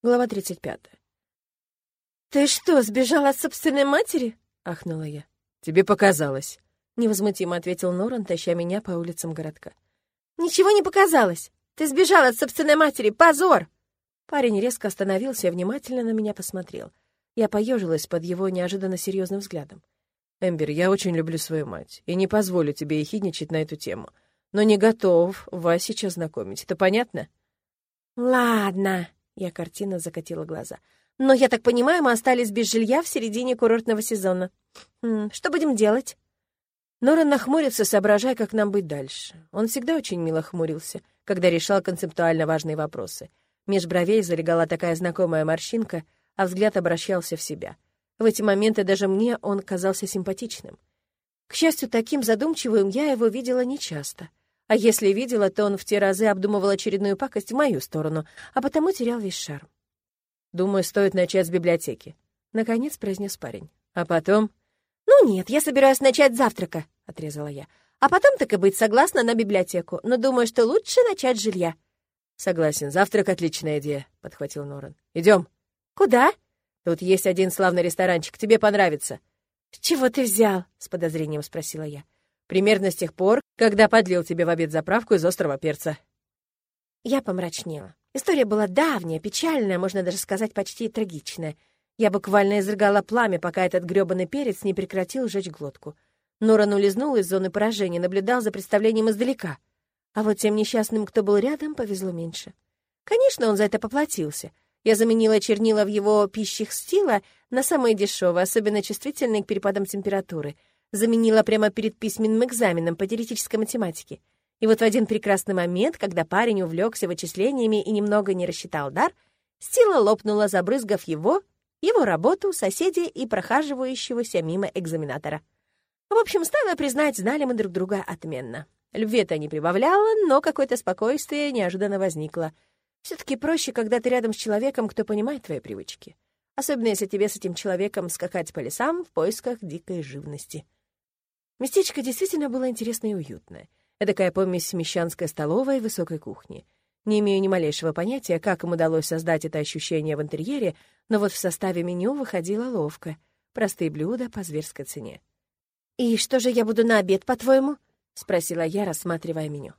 Глава 35. «Ты что, сбежала от собственной матери?» — ахнула я. «Тебе показалось», — невозмутимо ответил Норан, таща меня по улицам городка. «Ничего не показалось! Ты сбежала от собственной матери! Позор!» Парень резко остановился и внимательно на меня посмотрел. Я поежилась под его неожиданно серьезным взглядом. «Эмбер, я очень люблю свою мать и не позволю тебе ехидничать на эту тему, но не готов вас сейчас знакомить. Это понятно?» «Ладно», — я картинно закатила глаза. «Но, я так понимаю, мы остались без жилья в середине курортного сезона. Хм, что будем делать?» Норан нахмурится, соображая, как нам быть дальше. Он всегда очень мило хмурился, когда решал концептуально важные вопросы. Меж бровей залегала такая знакомая морщинка, а взгляд обращался в себя. В эти моменты даже мне он казался симпатичным. К счастью, таким задумчивым я его видела нечасто. А если видела, то он в те разы обдумывал очередную пакость в мою сторону, а потому терял весь шарм. «Думаю, стоит начать с библиотеки», — наконец произнес парень. «А потом...» «Ну нет, я собираюсь начать завтрака», — отрезала я. «А потом, так и быть, согласна на библиотеку, но думаю, что лучше начать с жилья». «Согласен, завтрак — отличная идея», — подхватил Норан. Идем. «Куда?» «Тут есть один славный ресторанчик, тебе понравится». «С чего ты взял?» — с подозрением спросила я. Примерно с тех пор, когда подлил тебе в обед заправку из острого перца». Я помрачнела. История была давняя, печальная, можно даже сказать, почти трагичная. Я буквально изрыгала пламя, пока этот грёбаный перец не прекратил жечь глотку. Норан улизнул из зоны поражения, наблюдал за представлением издалека. А вот тем несчастным, кто был рядом, повезло меньше. Конечно, он за это поплатился. Я заменила чернила в его пищих стила на самые дешевые, особенно чувствительные к перепадам температуры — заменила прямо перед письменным экзаменом по теоретической математике. И вот в один прекрасный момент, когда парень увлекся вычислениями и немного не рассчитал дар, сила лопнула, забрызгав его, его работу, соседей и прохаживающегося мимо экзаменатора. В общем, стоило признать, знали мы друг друга отменно. Любви это не прибавляло, но какое-то спокойствие неожиданно возникло. все таки проще, когда ты рядом с человеком, кто понимает твои привычки. Особенно, если тебе с этим человеком скакать по лесам в поисках дикой живности. Местечко действительно было интересное и уютное. Эдакая помесь мещанской столовой и высокой кухни. Не имею ни малейшего понятия, как им удалось создать это ощущение в интерьере, но вот в составе меню выходило ловко. Простые блюда по зверской цене. «И что же я буду на обед, по-твоему?» — спросила я, рассматривая меню.